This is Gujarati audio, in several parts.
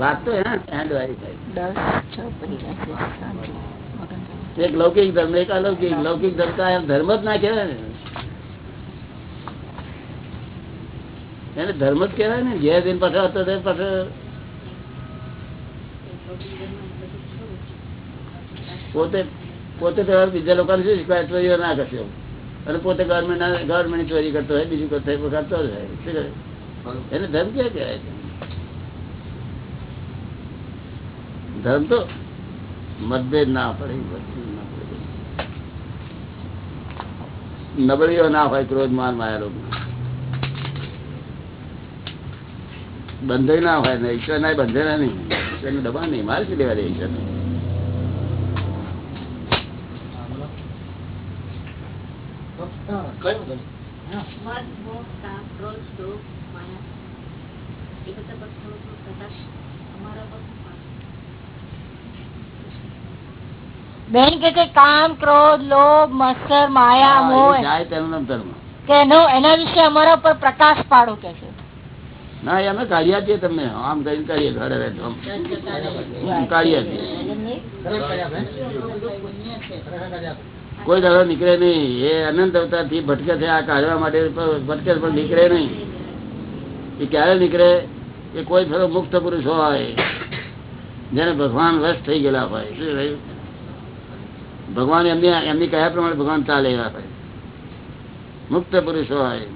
વાત તો હેન્ડ વાળી એક લૌકિક ધર્મ એક અલૌકિક. લૌકિક ધર્મ તો ધર્મ જ ના કહેવાય ને. એને ધર્મ જ કહેવાય ને. જે દિન પાછો હતો તે પાછો પોતે પોતે તો બીજા લોકોને શું શીખવાય? ચોરીઓ ના કરશો અને પોતે ગવર્મેન્ટ ગવર્મેન્ટ ચોરી કરતો હોય બીજું કરતો હોય કરતો જ હોય? એને ધર્મ ક્યાં કહેવાય છે? ધર્મ તો મતભેદ ના પડે મતભેદ ના નબળીઓ ના હોય ક્રોધ માન માયા રોગ બંધે ના હોય ને ઈશ્વર ના બંધે ના નહીં. ઈશ્વરનું દબાણ નહીં મારે શું લેવા દે ઈશ્વર મદ મોહ કામ ક્રોધ લોભ માયા એ બધા વસ્તુઓનો પ્રકાશ અમારા પર પાડે. બેન કે છે કામ ક્રોધ લોભ મત્સર માયા મોહ. જાય તેનું નામ ધર્મ કે એનો એના વિશે અમારા ઉપર પ્રકાશ પાડો કે છે. ના અમે કાઢ્યા છીએ તમને. આમ કરીને કાઢીએ ઘરે કાઢ્યા છીએ. કોઈ દાડો નીકળે નહીં. એ અનંત અવતારથી ભટકે છે આ કાઢવા માટે ભટકે પણ નીકળે નહીં. એ ક્યારે નીકળે? એ કોઈ થોડો મુક્ત પુરુષ હોય. જેને ભગવાન વશ થઈ ગયેલા હોય. શું? ભગવાન એમની એમની કયા પ્રમાણે ભગવાન ચાલે એવા હોય મુક્ત પુરુષ હોય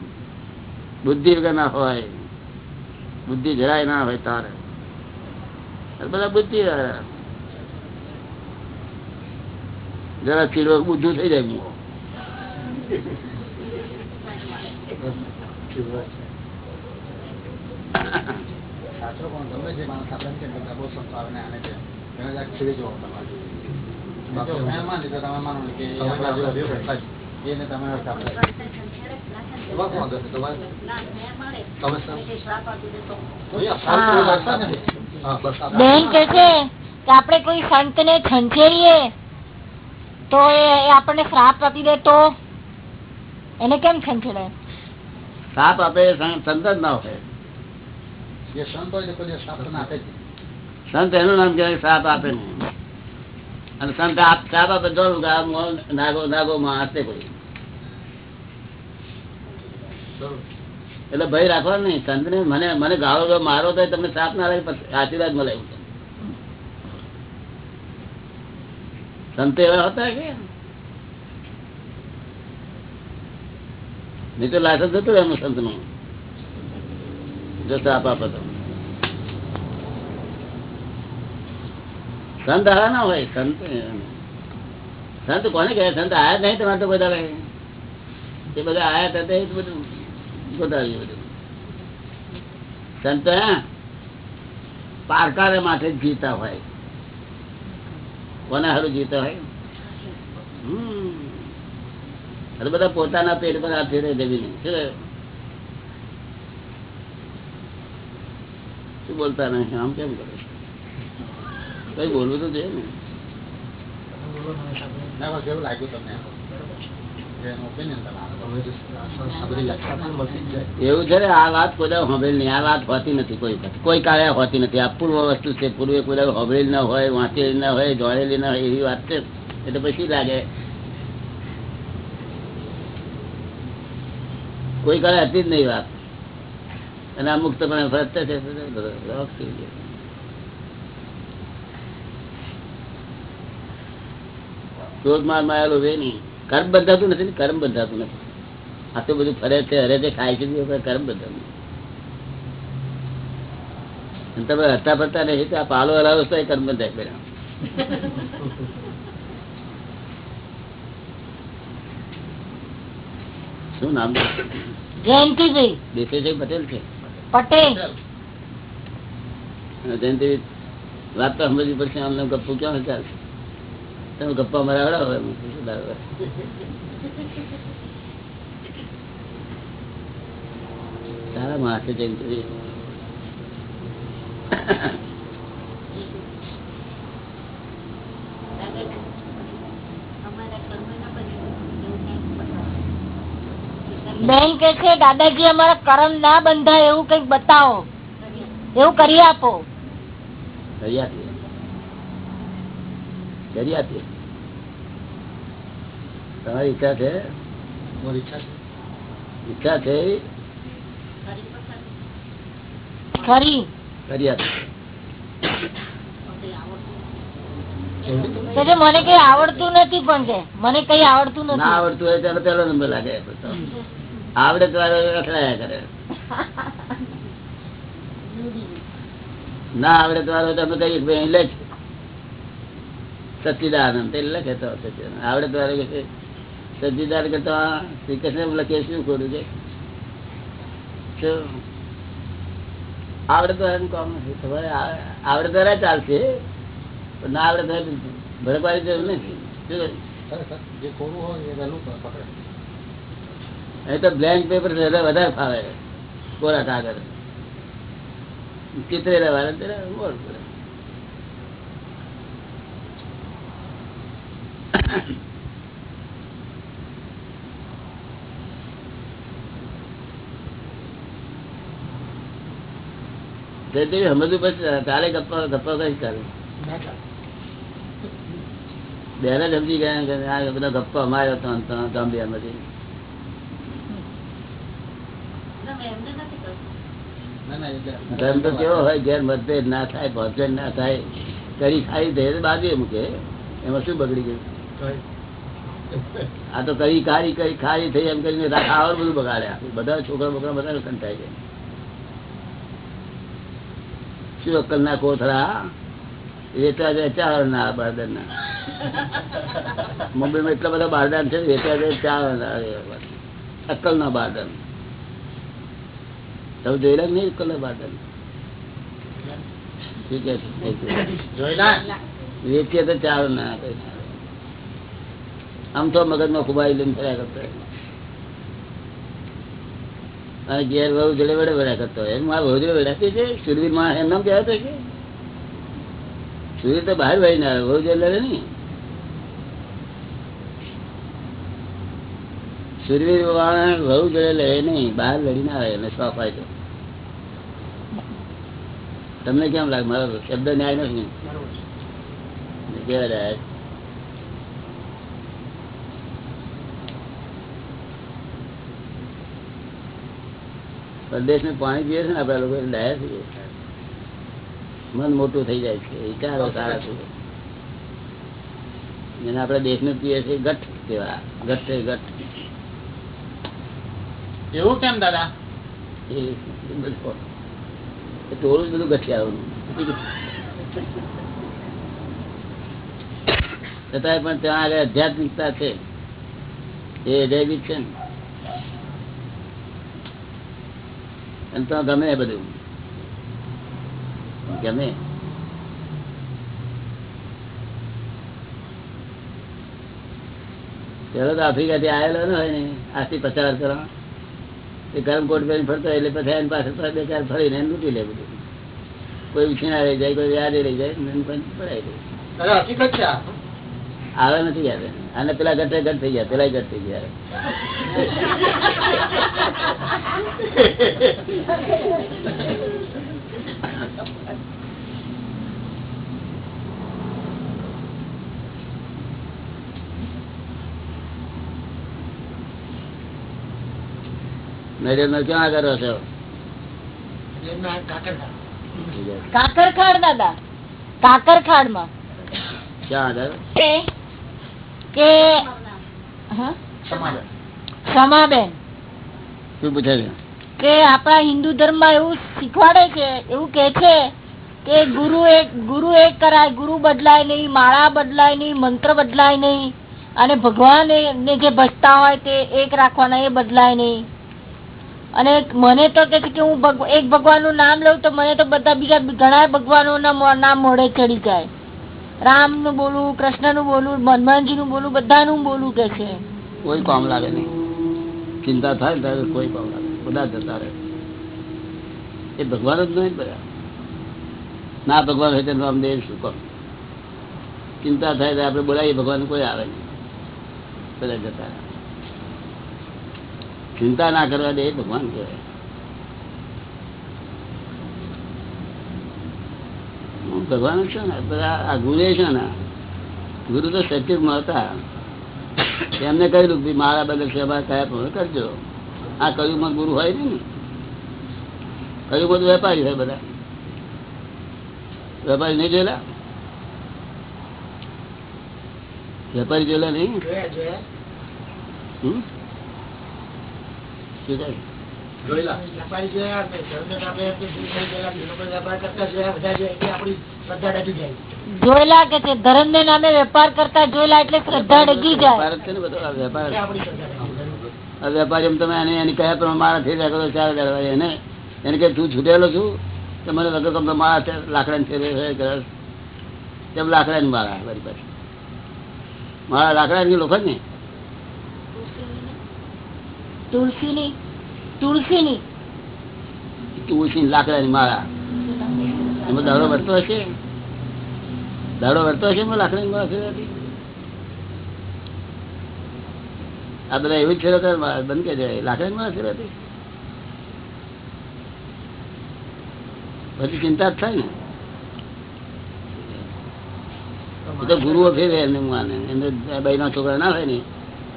બુદ્ધિ વગર ના હોય બુદ્ધિ જરાય ના હોય તારે આ બધા બુદ્ધિ વાળા. જરા ચીડવો બુદ્ધું થઈ જાય મું. સાચો પણ ગમે છે માણસ આપણે એમ કે બધા બહુ સંતો ને આને છે એને જરાક ખીલી જોવો તમારે બેન કે છે કે આપણે કોઈ સંત ને છંછેરીએ તો એ એ આપણને શ્રાપ આપી દે તો? એને કેમ છંછેડે સાપ આપે સંત જ ના હોય જે. સંત નહીં. એનું નામ કહેવાય શ્રાપ આપે ને અને સંત આપ સાપ આપે દોડું કે આ મો- નાગો નાગો માં હશે કોઈ. એટલે ભય રાખવાનો નહીં સંત ને મને મને ગાળો જો મારો તો તમને સાપ ના લાગે આશીર્વાદ મળે એવું. સંત એવા હતા કે? નહીં તો લાયસન્સ હતું એમનું સંતનું જો સાપ આપે તો સંત આવા ના હોય સંત સંત કોને કહે? સંત આયા નહીં તમારે તો બધા એ બધા આયા હતા તે બધું ગોતાવ્યું બધું. સંત હે, પારકારે માટે જીતા હોય. કોને હારું જીતા હોય? હમ. બધા પોતાના પેટ પર હાથ દેવી જમીને શું શું બોલતા નહીં? આમ કેમ કરે? કઈ બોલવું તો જોઈએ ને. એવું લાગ્યું તમને. છે ને આ વાત કોઈ દાડો નહીં. આ વાત હોતી નથી કોઈ વખત. કોઈ કાળે હોતી નથી. આ પૂર્વ વસ્તુ છે. પૂર્વે કોઈ દાડો ના હોય વાંચેલી ના હોય જોડેલી ના હોય એવી વાત છે. એટલે પછી લાગે? કોઈ કાળે હતી જ નહીં વાત. અને આ મુક્તપણે ફરજ છે રોક થઈ ગયો. ક્રોધ માર આવેલો વે નહીં. કર્મ બંધાતું નથી ને કર્મ બંધાતું નથી. આ તો બધું ફરે છે હરે છે ખાય છે કર્મ બંધાતું તમે હરતા ફરતા નહીં તો આ પાલો હલાવો તો કર્મ બંધાય પેલા શું નામ જયંતિભાઈ દેશે પટેલ છે. પટેલ. જયંતિભાઈ વાત તો સમજવી પડશે આમને ગપ્પુ ક્યાં ચાલશે તમે ગપ્પા મરાવડા હવે શું? સારા માણસ છે બતાવો. બેન કે છે દાદાજી અમારા કરમ ના બંધાય એવું કંઈક બતાવો એવું કરી આપો કરી આપીએ કરી આપીએ તમારી ઈચ્છા છે? તમારી ઈચ્છા છે. છે? ખરી કરી આપીએ મને કઈ આવડતું નથી પણ કે મને કઈ આવડતું ના નથી આવડતું હોય ત્યારે પેલો નંબર લાગે. આવડે તો અથડાયા કરે. ના આવડે તો તમે કહીએ કે ભાઈ લખ એટલે કહેતો સચિદાનંદ આવડે તો વારો કે છે, કરતા શ્રી કૃષ્ણ લખીએ શું ખોટું છે? આવડે કામ નથી. તમારે આવડે તો ચાલશે. પણ ના આવડે તો ભડકવાની જરૂર નથી. એ બ્લેન્ક પેપર વધારે ફાવે. કોરા કાગળ. ચિત્રે પડે તે તે સમજવું પડશે ચાલે ગપ્પા ગપ્પા કઈ ચાલે બેન જ સમજી ગયા આ બધા ગપ્પા અમારે તો ગાંભીયામાંથી ના મેં એમને નથી કહ્યું ના ના એટલે ધર્મ તો કેવો હોય ઘેર મતભેદ ના થાય ભોજન ના થાય કરી ખાઈ દે બાજુ મૂકે. એમાં શું બગડી ગયું? આ તો કઈ કારી કઈ ખારી થઈ એમ કરીને ખાવા બધું બગાડ્યા. બધા છોકરા બોકરા બધા કંટાઈ જાય શું અક્કલ ના કોથળા? વેચા જાય ચાર ના બારદાન ના મુંબઈમાં એટલા બધા બારદાન છે વેચા જાય ચાર ના અક્કલ ના બારદાન. તમે જોયેલા નહીં અક્કલ ના બારદાન ઠીક છે? વેચીએ તો ચાર ના કઈ ના. આમ તો મગજમાં ખુબાઈ લઈને ફર્યા કરતો અને ઘેર વહુ જોડે વડે વડ્યા કરતો એમ મારા વહુ જોડે વડાતી છે સુરવીરમાં એમ નામ કહેવાતો કે? સુરવીર તો બહાર વહી ના વહુ જોડે લડે નહીં. સુરવીર વાળા વહુ જોડે લડે નહીં બહાર લડી ના આવે એને હોય તો. તમને કેમ લાગે? મારો શબ્દ ન્યાય નથી. કેવા રહ્યા? પરદેશ ને પાણી પીએ છે ને આપડા લોકો ડાયા છીએ મન મોટું થઈ જાય છે. વિચારો સારા છે? જેને આપડા દેશ ને પીએ છે ગઠ કેવા ગઠ ગઠ. એવું કેમ દાદા? એ બધું. એ ટોળું જ બધું ગઠિયાનું છતાંય પણ ત્યાં આગળ આધ્યાત્મિકતા છે. એ જૈવિક છે ને. અને તો ગમે બધું. ગમે. પેલો તો આફ્રિકા થી આવેલો ને હોય ને, આજથી પચાસ વર્ષ કરવા. એ ગરમ કોટ પહેરીને ફરતો એટલે પછી એની પાસે બે ચાર ફરીને લૂંટી લે બધું. કોઈ ઉછીના રહી જાય, કોઈ યાદે રહી જાય પડાઈ દે. આવે નથી આવે અને પેલા ગટે ગટ થઈ ગયા પેલા ઘટ થઈ ગયા નો ક્યાં આગળ કાકર કાકરખાડ દાદા. કાકરખાડમાં ક્યાં આગળ? કે ક્ષમાબેન શું પૂછે છે? કે આપણા હિન્દુ ધર્મમાં એવું શીખવાડે છે એવું કે છે કે ગુરુ એક ગુરુ એક કરાય ગુરુ બદલાય નહીં માળા બદલાય નહીં મંત્ર બદલાય નહીં અને ભગવાન ને જે ભજતા હોય તે એક રાખવાના એ બદલાય નહીં. અને મને તો કે છે કે હું એક ભગવાનનું નામ લઉં તો મને તો બધા બીજા ઘણા ભગવાનો નામ મોઢે ચડી જાય. રામનું બોલું કૃષ્ણનું બોલું હનુમાનજી નું બોલું બધાનું બોલું કે છે? કોઈ કામ લાગે નહીં. ચિંતા થાય ત્યારે કોઈ કામ લાગે બધા જતા રહે. એ ભગવાન જ નહીં બધા ના ભગવાન હોય તો રામદેવ શું કામ? ચિંતા થાય તો આપણે બોલાવીએ, ભગવાન કોઈ આવે નહીં. બધા જતા ચિંતા ના કરવા દે એ ભગવાન કહેવાય હમ. ભગવાન છે ને આ ગુરુ છે ને ગુરુ તો સચિવ હતા એમને કહ્યું કે મારા બદલ સેવા કયા પણ કરજો. આ કયુગમાં ગુરુ હોય ને? કયું બધું વેપારી હોય બધા? વેપારી નહીં જોયેલા? વેપારી જોયેલા નહીં? શું કહે? જોયેલા. વેપારી વેપાર કરતા કે છે ધર્મ ને નામે વેપાર કરતા જોયેલા એટલે શ્રદ્ધા ડગી જાય? વેપાર ને તમે એને એની કયા પ્રમાણે મારા થઈ રહ્યા કરો ચાર હજાર એને? એને કે તું છૂટેલો છું તો મને વગર કમ મારા છે લાકડા ને તેમ લાકડા ને મારા મારી પાસે? મારા લાકડા ની લોકો જ ને તુલસીની. તુલસીની. તુલસી લાકડા ની મારા એમાં દાડો વર્તો હશે? દાડો વર્તો હશે એમાં લાકડા ની મારા ફેરવાથી આ બધા એવું જ ફેરવતા બંધ કે જાય લાકડા ની મારા ફેરવાથી પછી ચિંતા જ થાય ને. તો ગુરુઓ ફેરે એમને માને એમને બહેના છોકરા ના હોય ને,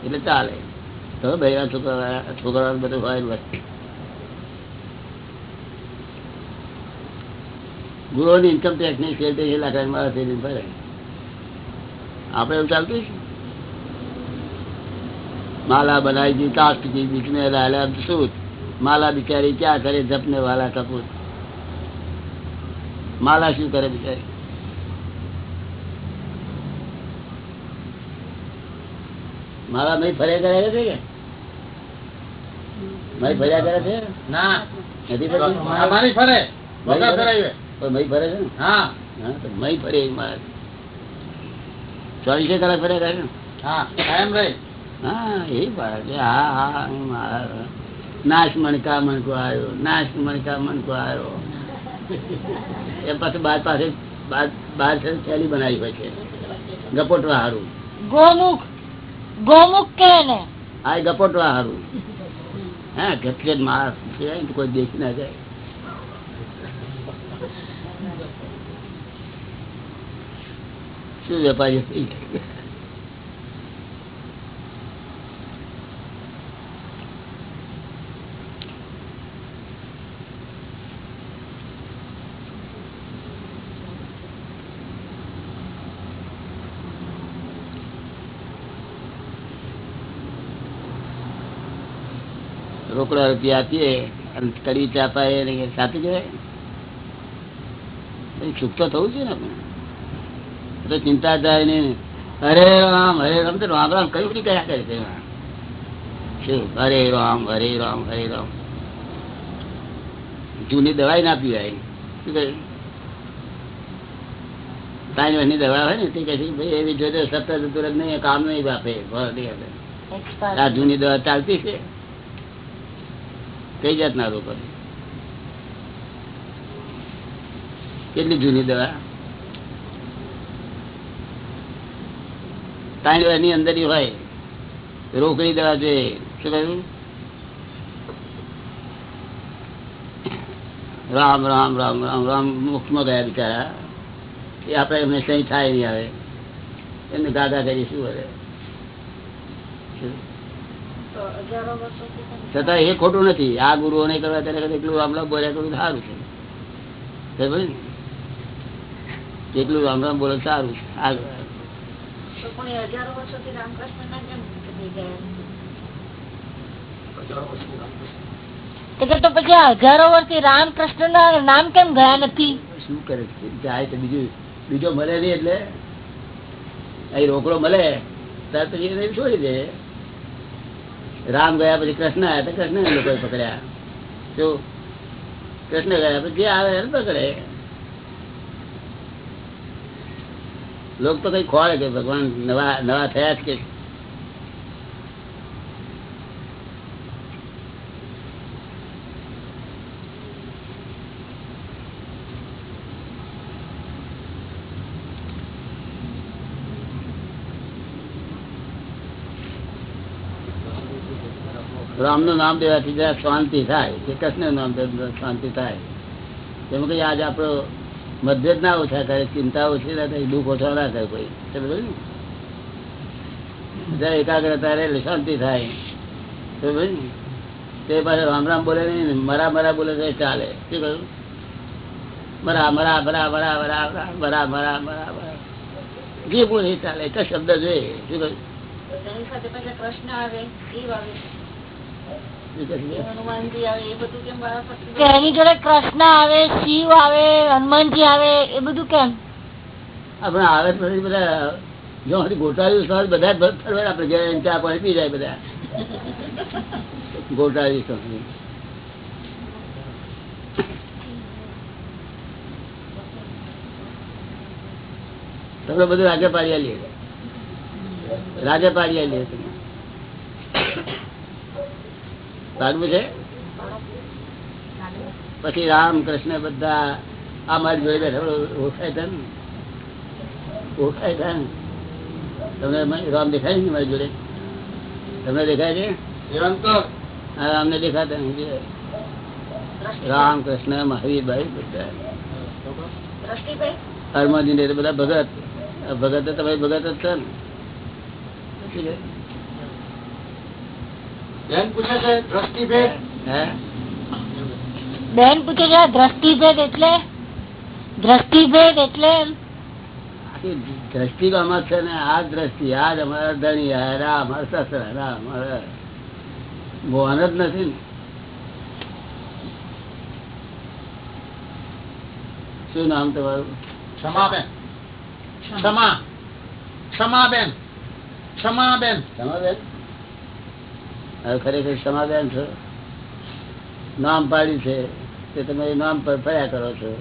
એટલે ચાલે. તો બહેરા છોકરા છોકરા બધું હોય હોય ગુરુઓની ઇન્કમ ટેક્સની સેલ ટેક્સ એ લાખ મારા થઈ આપણે એવું ચાલતું છે? માલા બનાવી દી તાસ્ત કી બીચને લાલા સૂત માલા બિચારી ક્યાં કરે, જપને વાલા કપૂત માલા શું કરે બિચારી? માલા નહીં ફર્યા કરે છે કે? નહીં ફર્યા કરે છે? ના. નથી? અમારી ફરે. વગર નહીં ફરે? ફરાવે. મય ફરે છે ને? હા. હા તો મય ફરે મારા. ચોવીસે કલાક ફર્યા કરે હા કાયમ રહી. હા એ બાળક છે. હા હા મારા. નાશ મણકા મણકો આવ્યો નાશ મણકા મણકો આવ્યો એ પાસે બાર પાસે બાર- બાર છે થેલી બનાવી હોય છે. ગપોટવા હારું ગોમુખ. ગોમુખ કે ને આ ગપોટવા હારું. હા ઘટઘટ માણસ છે કોઈ દેખી ના જાય. શું વેપારી થઈ ગયા? રોકડા રૂપિયા આપીએ અને કડી ચા પાય ને સાથે જવાય. સુખ તો થવું છે ને આપણે. તો ચિંતા થાય ને. હરે રામ હરે રામ. તો રામ રામ કયું નહીં કયા કરે છે શું? હરે રામ હરે રામ હરે રામ. જૂની દવાઈ ના પીવાય. શું કહે વર્ષની દવા હોય ને તે કહે છે ભાઈ એવી જોડે સતત તુરંત નહીં કામ નહીં આપે નહીં આપે આ જૂની દવા ચાલતી છે. કઈ જાતના રોગ કેટલી જૂની દવા? ત્રણ એની અંદર હોય રોકડી દવા છે શું કહ્યું? રામ રામ રામ રામ રામ, મુખમાં ગયા બિચારા. એ આપણે એમને સહી થાય નહીં આવે એમને ગાગા કરી શું કરે તમે છતાં એ ખોટું નથી. આ ગુરુઓ નહીં કરવા ત્યારે એટલું રામ બોલ્યા કરવું સારું છે. ને? રામ રામ બોલે સારું છે. તો પણ એ હજારો વર્ષોથી રામકૃષ્ણના કેમ થઈ ગયા? તો કે તો પછી હજારો વર્ષથી રામકૃષ્ણ ના નામ કેમ ગયા નથી? શું કરે જાય તો બીજું બીજો મળે નહીં એટલે? અહીં રોકડો મળે. ત્યાર પછી છોડી દે. રામ ગયા પછી કૃષ્ણ આવ્યા તો કૃષ્ણ લોકો પકડ્યા. શું કૃષ્ણ ગયા પછી જે આવે એને પકડે. લોક તો કઈ ખોળે કે ભગવાન નવા નવા થયા જ કે રામ નામ દેવાથી જરા શાંતિ થાય, કે કૃષ્ણ નામ શાંતિ થાય. જેમ કે આજે આપણો મતભેદ ના ઓછા કરે ચિંતા ઓછી ના થાય દુઃખ ઓછા ના થાય કોઈ. સમજો જરા એકાગ્રતા રહે શાંતિ થાય. તે પાસે રામ રામ બોલે નહીં મરા મરા બોલે તો ચાલે. શું કહ્યું? મરા મરા મરા મરા મરા મરા મરા મરા જે બોલે ચાલે એક શબ્દ જોઈએ શું કહ્યું? કૃષ્ણ આવે, શિવ આવે. એની જોડે કૃષ્ણ આવે, શિવ આવે, હનુમાનજી આવે, એ બધું કેમ? આપણે આવે પછી બધા, જો ગોટાળ્યું સહજ બધા જ ફરવા આપણે ચા પાણી પી જાય બધા. ગોટાળ્યું સહજ તમે બધું રાજા પાડી લે રાજા પાડી આલીએ પાડવું છે? પછી રામ કૃષ્ણ બધા આ મારી જોઈ બેઠા ઓળખાય છે ને ઓળખાય છે ને તમને રામ દેખાય છે ને મારી જોડે. તમને દેખાય છે? હા રામને દેખાતા રામ કૃષ્ણ મહાવીરભાઈ બધા. હરમાજી ને બધા ભગત. ભગત તમારી તમે ભગત જ છે ને. શું છે? બેન પૂછે છે દ્રષ્ટિભેદ બેન પૂછે છે દ્રષ્ટિભેદ એટલે? દ્રષ્ટિભેદ એટલે દ્રષ્ટિ તો અમાર છે ને આ દ્રષ્ટિ આ જ અમારા ધણી આ રા અમારા સસરા રા અમારા મોહન જ નથી ને. શું નામ તમારું? ક્ષમાબેન ક્ષમા. ક્ષમાબેન ક્ષમાબેન સમાબેન હવે ખરેખર સમાધાન છો? નામ પાડ્યું છે તે તમે નામ પર ફર્યા કરો છો?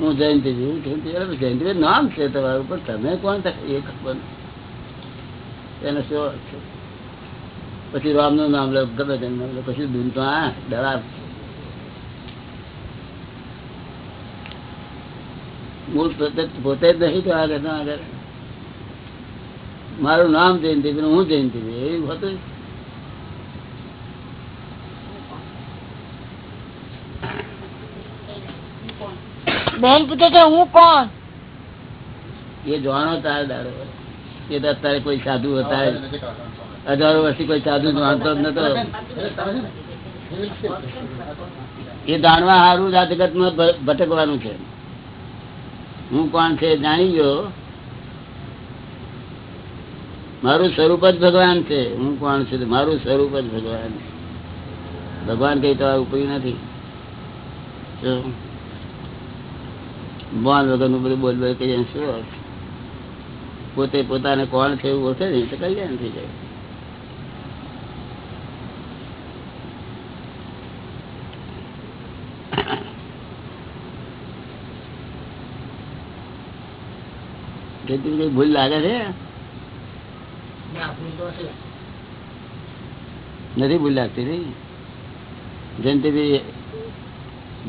હું જયંતિ હું જયંતિ જયંતિ નામ છે તમારું, પણ તમે કોણ એ ખબર એને શું છે? પછી રામનું નામ લો, ગમે તેમ નામ લો, પછી દૂધ તો આ ડરા મૂળ પોતે જ નહીં તો આગળ આગળ. મારું નામ જયંતિ હું જયંતિ એવું હતું બેન પૂછે છે હું કોણ? એ જાણો તાર દાડો એ તો અત્યારે કોઈ સાધુ હતા હજારો વર્ષથી કોઈ સાધુ જાણતો જ નતો. એ જાણવા સારું આ માં ભટકવાનું છે. હું કોણ છે જાણી ગયો. મારું સ્વરૂપ જ ભગવાન છે. હું કોણ છું? મારું સ્વરૂપ જ ભગવાન ભગવાન કઈ તો ઉપરી નથી. બોલ વગરનું બધું બોલ બોલ શું પોતે પોતાને કોણ છે એવું ઓળખે ને, તો કલ્યાણ થઈ જાય. ભૂલ લાગે છે હશે નથી ભૂલ લાગતી જયંતિભાઈ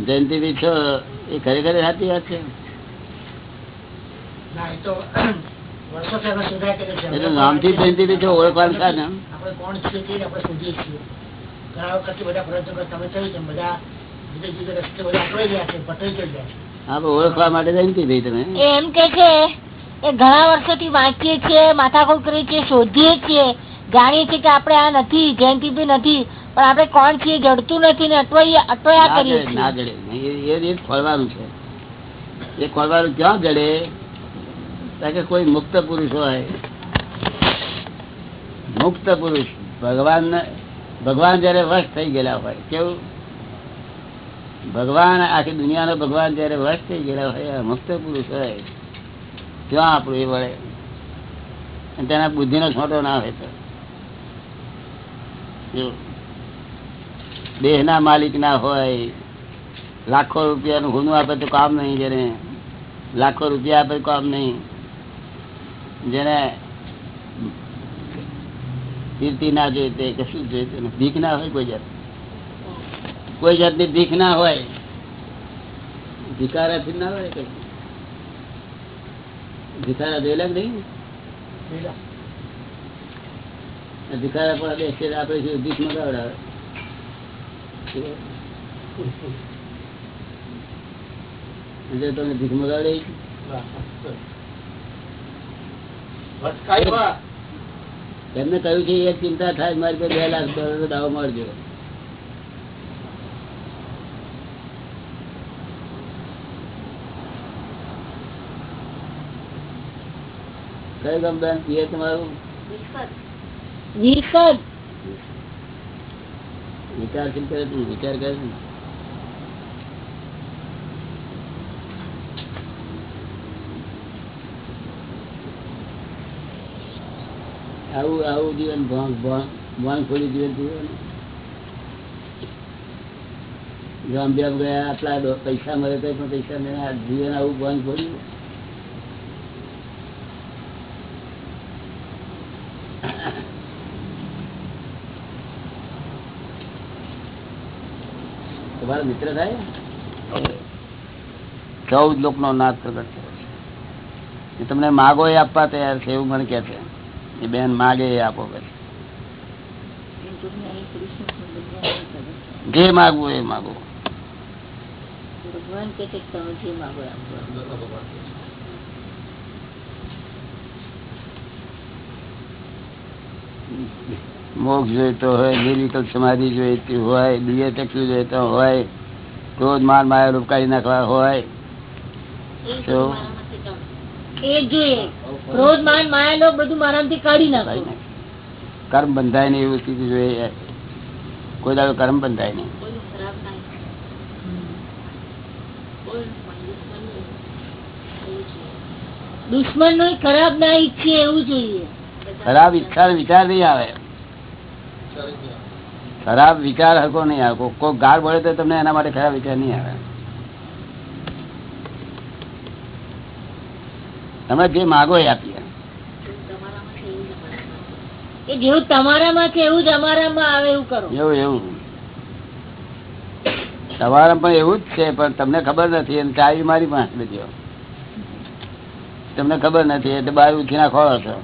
જયંતિભાઈ છો એ ખરેખર સાચી વાત છે. નામથી જયંતિભાઈ ઓળખવાનું આપણે કોણ છીએ તે આપણે શોધીએ છીએ. ઘણા વખતથી બધા પ્રયત્નો તમે કહ્યું બધા જુદા જુદા રસ્તે બધા અટવાઈ ગયા છે ભટકાઈ ગયા છે. આપણે ઓળખવા માટે જયંતિભાઈ તમે. એમ કે છે એ ઘણા વર્ષોથી વાંચીએ છીએ માથાકૂટ કરીએ છીએ શોધીએ છીએ. જાણીએ છીએ કે આપણે આ નથી જયંતિભાઈ નથી પણ આપણે કોણ છીએ જડતું નથી ને અટવાયા કરીએ ના જડે એ રીત ખોલવાનું છે. એ ખોલવાનું ક્યાં જડે કે કોઈ મુક્ત પુરુષ હોય. મુક્ત પુરુષ. ભગવાન ભગવાન જયારે વશ થઈ ગયેલા હોય કેવું? ભગવાન આખી દુનિયાનો ભગવાન જયારે વશ થઈ ગયેલા હોય મુક્ત પુરુષ હોય. ત્યાં આપણું એ વળે. તેના બુદ્ધિનો છોટો ના હોય તો. એવું. દેહના માલિક ના હોય, લાખો રૂપિયાનું ગુનું આપે તો કામ નહીં જેને, લાખો રૂપિયા આપે કામ નહીં. જેને કીર્તિ ના જોઈતે શું જોઈતું. ભીખ ના હોય કોઈ જાત. કોઈ જાતની ભીખ ના હોય. ભિખારાથી ના હોય કઈ. ભિખારા જોયેલા કે નહીં? ભિખારા પણ બેસે આપણે શું ભીખ મગાવડાવે. એટલે તમને ભીખ મગાવડે એમને કહ્યું છે એક ચિંતા થાય મારી બે લાખ ડોલર દાવો મળજો. કયું ગામ બેન પીએ તમારું વિચાર કેમ કરે તું? વિચાર કરે આવું આવું જીવન ભોંગ ભોંગ ભોંગ ખોલી જીવન જીવન ગામ ગયા આટલા પૈસા મળે તો પણ પૈસા આ જીવન આવું ભોંગ ખોલ્યું તમારા મિત્ર થાય? ચૌદ લોક નો નાદ પ્રગટ એ તમને માગો એ આપવા તૈયાર છે, એવું મને કે છે. એ બેન માગે એ આપો કે જે માગવું એ માગો. ભગવાન કે. મોક્ષ જોઈતો હોય નિર્વિકલ્પ સમાધિ જોઈતી હોય દિવ્ય ચક્ષુ જોઈતો હોય ક્રોધ માન માયા રૂપ કાઢી નાખવા હોય તો. કર્મ બંધાય નહીં એવું સ્થિતિ જોઈએ. કોઈ દાડો કર્મ બંધાય નહીં. દુશ્મન નો ખરાબ ના ઈચ્છે એવું જોઈએ. ખરાબ ઈચ્છા વિચાર નહીં આવે. ખરાબ વિચાર હકો નહીં આવે. કોઈ- ગાળ બળે તો તમને એના માટે ખરાબ વિચાર નહીં આવે. તમે જે માગો એ આપીએ. જેવું તમારામાં છે એવું જ અમારામાં આવે એવું કરો. એવું એવું. તમારા પણ એવું જ છે પણ તમને ખબર નથી. અને ચાવી મારી પાસે બધી તમને ખબર નથી. એટલે બાર ઉઠી ના ખોળો છો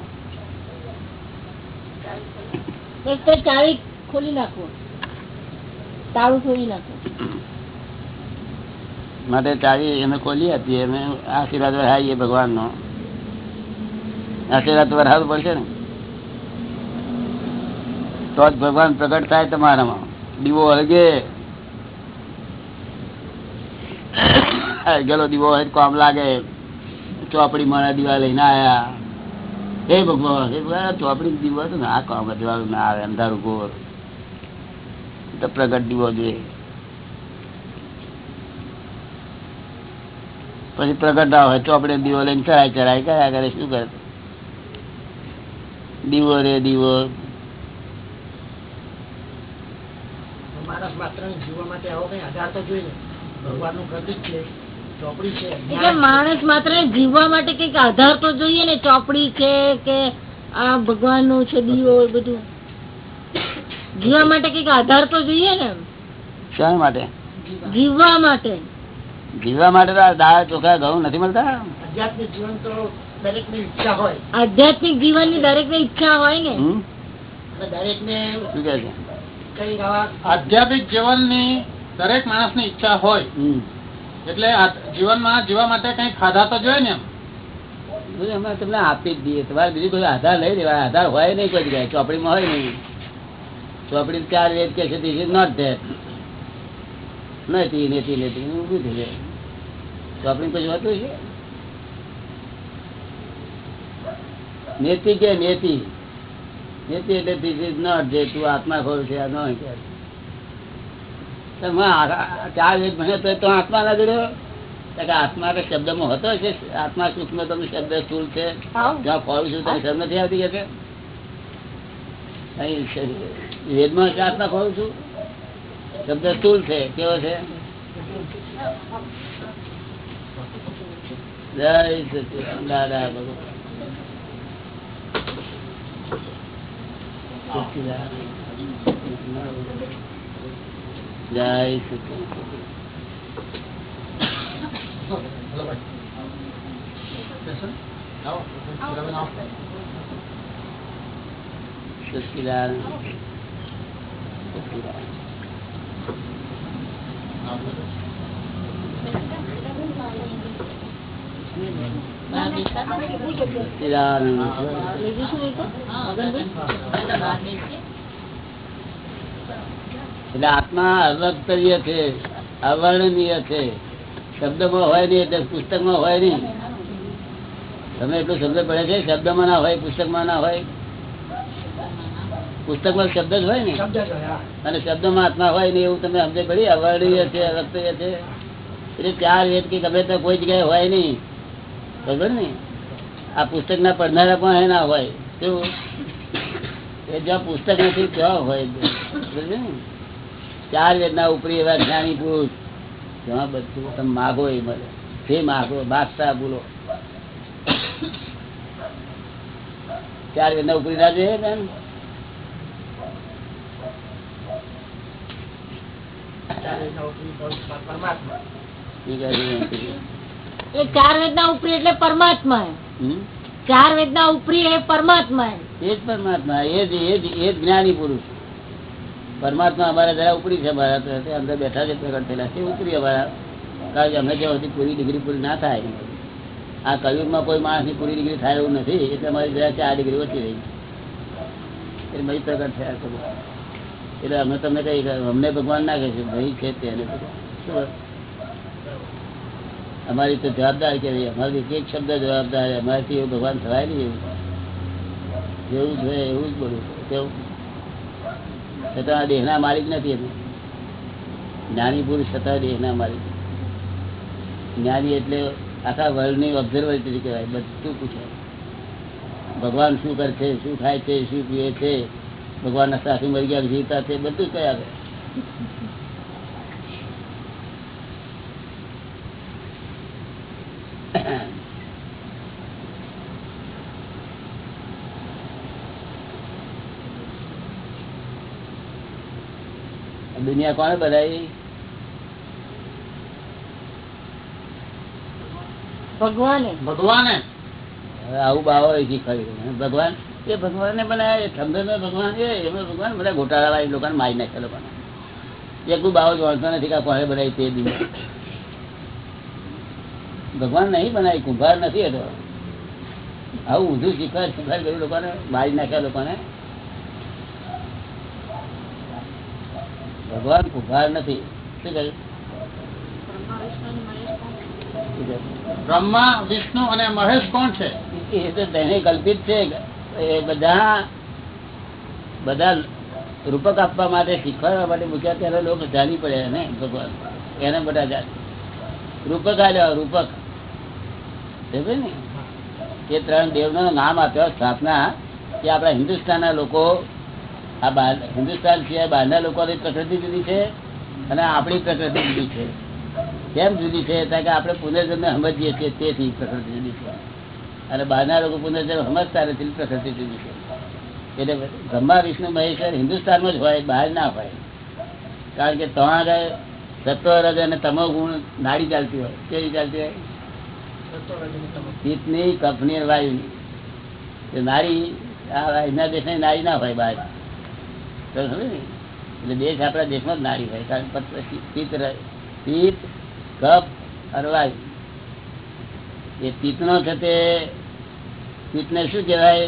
એક ચાવી ખોલી નાખો. તાળું ખોલી નાખો. માટે ચાવી અમે ખોલી હતી, અમે આશીર્વાદ વહાવીએ ભગવાન નો આશીર્વાદ વરસાવવું પડશે ને? તો જ ભગવાન પ્રગટ થાય તમારામાં. દીવો હળગે ગેલો દીવો તો કામ લાગે. ચોપડી મારા દીવા લઈને આયા. હે ભગવાન હે ભગવાન ચોપડી દીવો હતો ને, આ કામ દિવાળું ના આવે, અંધારું ગોર તો પ્રગટ દીવો જોઈએ. પછી પ્રગટ ના હોય ચોપડે દીવો લઈને ચરાય ચરાય કર્યા કરે, શું કરે? દીવો રે, દીવો. માણસ માત્ર જીવવા માટે આવો કઈ, આધાર તો જોઈએ. ભગવાનનું કર્યું જ ચોપડી છે. એટલે જ્ઞાન છે. માણસ માત્ર જીવવા માટે કંઈક આધાર તો જોઈએ ને ચોપડી છે કે આ ભગવાનનું છે દીવો બધું. જીવવા માટે કંઈક આધાર તો જોઈએ ને શા માટે? જીવવા માટે. જીવવા માટે તો દાળ ચોખા ઘઉં નથી મળતા? આધ્યાત્મિક જીવન તો દરેકની ઈચ્છા હોય. આધ્યાત્મિક જીવનની દરેકની ઈચ્છા હોય ને? અને દરેક ને શું કે છે? આધ્યાત્મિક દરેક માણસની ઈચ્છા હોય. હમ. એટલે જીવનમાં જીવવા માટે કઈ ખાધા તો જોઈએ ને એમ? અમે તમને આપી જ દઈએ. તમારે બીજું કોઈ આધાર લઈ લેવાય આધાર હોય નહીં કોઈ જગ્યાએ. ચોપડીમાં હોય નહીં. ચોપડી ચાર વેદ કે છે ધીસ ઇઝ નોટ ધેટ નથી નથી નથી. ઊભું થઈ જાય ચોપડી પછી હોતું છે નેતિ કે નેતિ નેતિ એટલે ધીસ ઇઝ નોટ ધેટ તું આત્મા ખોર છે, આ ન કે. તમે આ- આ ચાર વેદ ભણે તો તો આત્મા ના જોડ્યો કે આત્મા કે શબ્દમાં હતો છે? આત્મા સૂક્ષ્મ તમે શબ્દ સ્થુલ છે? જ્યાં ત્યાં છું તને શબ્દ નથી આવતી કે વેદમાં આત્મા ખોલું છું શબ્દ સ્થૂળ છે. કેવો છે? જય સચિદાન દાદા ભગવાન. જય સચિદાનંદ સચિદાનંદ સચિદાનંદ બહાર બેસતા હતા? ચિરાનંદ. બીજું શું હતું? મગનભાઈ? બહાર બેસીએ? એટલે આત્મા અવક્તવ્ય છે અવર્ણનીય છે. શબ્દમાં હોય નહીં એટલે પુસ્તકમાં હોય નહીં. તમે એટલું શબ્દ પડે છે શબ્દમાં ના હોય પુસ્તકમાં ના હોય? પુસ્તકમાં શબ્દ જ હોય ને? અને શબ્દમાં આત્મા હોય ને એવું તમે સમજે પડી અવર્ણનીય છે અવક્તવ્ય છે. એટલે ચાર વેદ કે ગમે તો કોઈ જગ્યાએ હોય નહીં. ખબર ને? આ પુસ્તક ના પડનારા પણ ના હોય. શું એ જ્યાં પુસ્તક નથી ત્યાં હોય બરોબર ને? ચાર વેદના ઉપરી એવા જ્ઞાની પુરુષ જેમાં બધું તમે માગો એ મળે. જે માગો બાદશાહ બોલો. ચાર વેદના ઉપરી ના જોઈએ. એ ચાર વેદના ઉપરી એટલે પરમાત્મા. ચાર વેદના ઉપરી એ પરમાત્મા એ જ પરમાત્મા એ જ એ જ એ જ જ્ઞાની પુરુષ. પરમાત્મા અમારા જરા ઉપરી છે અમારા અંદર બેઠા છે પ્રગટ થયેલા છે ઉપરી અમારા. કારણ કે અમે જ્યાં સુધી પૂરી ડિગ્રી પૂરી ના થાય, આ કયુગમાં કોઈ માણસની પૂરી ડિગ્રી થાય એવું નથી, એટલે અમારી જરા ચાર ડિગ્રી ઓછી રહી. એટલે મય પ્રગટ થયા છે. એટલે અમે તમને કઈ અમને ભગવાન ના કહે છે, ભાઈ છે તેને. અમારી તો જવાબદારી કે અમારી એક શબ્દ જવાબદારી, અમારાથી એવું ભગવાન થવાય નહીં એવું. જેવું જોઈએ એવું જ બોલું કેવું છતાં આ દેહના માલિક નથી અમે જ્ઞાની પુરુષ છતાં દેહના માલિક. જ્ઞાની એટલે આખા વર્લ્ડની ઓબ્ઝર્વેટરી કહેવાય, બધું પૂછાય. ભગવાન શું કરે છે શું ખાય છે, શું પીએ છે, ભગવાનના સાસુ મરી ગયા, જીવતા છે, બધું કયા કરે દુનિયા કોને બનાવી ભગવાને. ભગવાને. આવું બાવો શીખવાડ્યું ભગવાન એ બનાવે ખંભે ભગવાન એ એમાં ભગવાન બધા ગોટાળા વાળી લોકોને મારી નાખ્યા લોકોને. એકલું બાવો જાણતો નથી કે કોને બનાવી તે દુનિયા. ભગવાન નહીં બનાવી કુંભાર નથી એ તો આવું ઊંધું શીખવાડ શીખવાડ કર્યું લોકોને મારી નાખ્યા લોકોને. ભગવાન ઉભાર નથી. શું કહે? બ્રહ્મા, વિષ્ણુ અને મહેશ કોણ છે? એ તો તેને કલ્પિત છે. એ બધા બધા રૂપક આપવા માટે શીખવાડવા માટે મૂક્યા ત્યારે લોકો જાણી પડે ને ભગવાન. એને બધા જાણ. રૂપક આવ્યા રૂપક. ને? એ ત્રણ દેવનું નામ આપ્યો, સ્થાપના. કે આપણા હિન્દુસ્તાનના લોકો આ બહાર હિન્દુસ્તાન સિવાય બહારના લોકોની પ્રકૃતિ જુદી છે અને આપણી પ્રકૃતિ જુદી છે. કેમ જુદી છે? કારણ કે આપણે પુનર્જન્મ સમજીએ છીએ તેથી પ્રકૃતિ જુદી છે. અને બહારના લોકો પુનર્જન્મ સમજતા નથી પ્રકૃતિ જુદી છે. એટલે બ્રહ્મા વિષ્ણુ મહેશ્વર હિન્દુસ્તાનમાં જ હોય બહાર ના હોય. કારણ કે ત્યાં આગળ સત્વ અને તમો ગુણ નાડી ચાલતી હોય. કેવી ચાલતી હોય? શીતની કફની વાયુની. નારી આ એના દેશની નારી ના હોય બહાર. એટલે દેશ આપણા દેશમાં જ નારી હોય, કારણ કે પછી શીત રહે- શીત કફ અને વાયુ એ પિત્તનો છે તે, પિત્તને શું કહેવાય?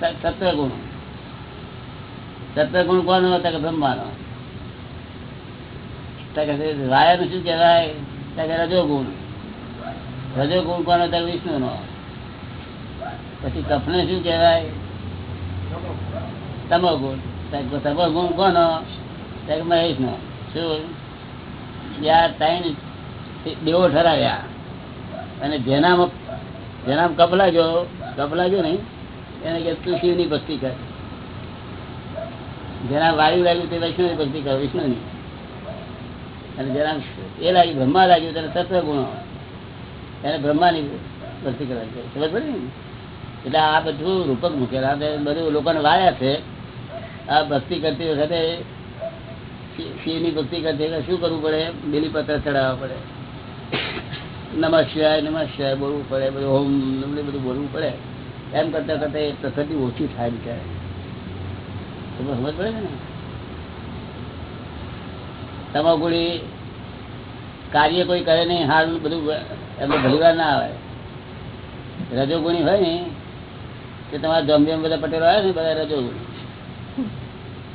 સત્વગુણ. સત્વગુણ કોનો? હતા કે બ્રહ્માનો. વાયાનું શું કહેવાય? કે રજોગુણ. રજોગુણ કોનો? હતો વિષ્ણુનો. પછી કફને શું કહેવાય? તમોગુણ. તમોગુણ કોનો કે શું યા ત્રણ દેવો ઠરાવ્યા. અને જેનામાં, જેનામ કપ લાગ્યો કપ લાગ્યો નહીં, એને કે તું શિવની ભક્તિ કર. જેના વાયુ લાગ્યું તે વૈષ્ણવની ભક્તિ કર, વિષ્ણુની. અને જેના એ લાગ્યું, બ્રહ્મા લાગ્યું, તેને તત્વ ગુણો એને બ્રહ્માની ભક્તિ કરવાની ખબર પડી ને? એટલે આ બધું રૂપક મૂકેલા. બધું લોકોને વાયા છે. આ ભક્તિ કરતી વખતે શિવની ભક્તિ કરતી વખતે શું કરવું પડે? બેલીપત્ર ચડાવવા પડે. નમઃ શિવાય નમઃ શિવાય બોલવું પડે, બધું હોમ ને બધું બોલવું પડે. એમ કરતા કરતા એ પ્રકૃતિ ઓછી થાય બિચારે. તમને સમજ પડે ને? તમાકુડી કાર્ય કોઈ કરે નહીં, હાલ બધું એમને ભલીવાર ના આવે. રજોગુણી હોય ને, કે તમારા જમ્બેમ બધા પટેલો આવ્યા ને બધા રજોગુણી?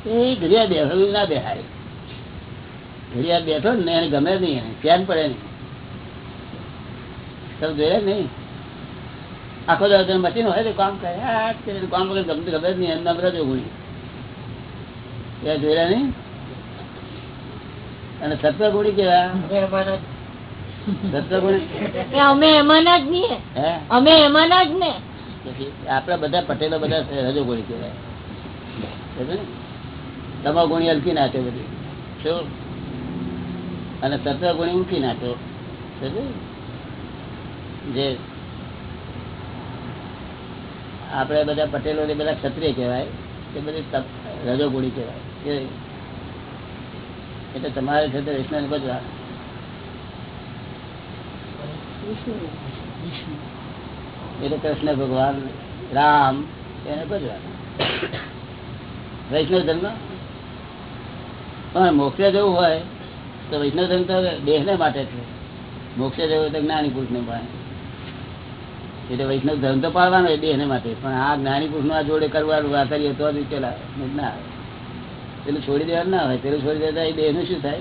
એ ઘડિયા બેસેલું ના બેહાય ઘડિયા બેઠો ને એને ગમે નહીં એને ચેન પડે નહીં. તમે જોયા નહીં. આખો દાડો મશીન હોય તો કામ કરે. જ. કામ વગર ગમતું ગમે જ નહીં એમના બધા જોગુણી ત્યાં જોયા નહીં? અને સત્વગુણી કેવા? જ જ આપડા બધા પટેલો બધા રજોગોળી ને? તમાગુણી અલકી નાખે બધી. શું? અને સત્વગુણી ઊંચી નાખે. સમજ્યો? જે આપણે બધા પટેલો ને બધા ક્ષત્રિય કહેવાય તે બધી તપ- રજોગુણી કહેવાય. કે- એટલે તમારે છે તે વૈષ્ણવ બધા એટલે કૃષ્ણ ભગવાન રામ એને ભજવા વૈષ્ણવ ધર્મ? પણ મોક્ષે જવું હોય તો વૈષ્ણવ ધર્મ તો દેહને માટે છે. મોક્ષે જવું તો જ્ઞાની પુરુષને એટલે વૈષ્ણવ ધર્મ તો પાડવાનો દેહને માટે. પણ આ જ્ઞાની પુરુષનું આ જોડે કરવાનું, આ કરીએ તો જ ના આવે. પેલું છોડી દેવાનું ના હોય, પેલું છોડી દેતા એ દેહનું શું થાય?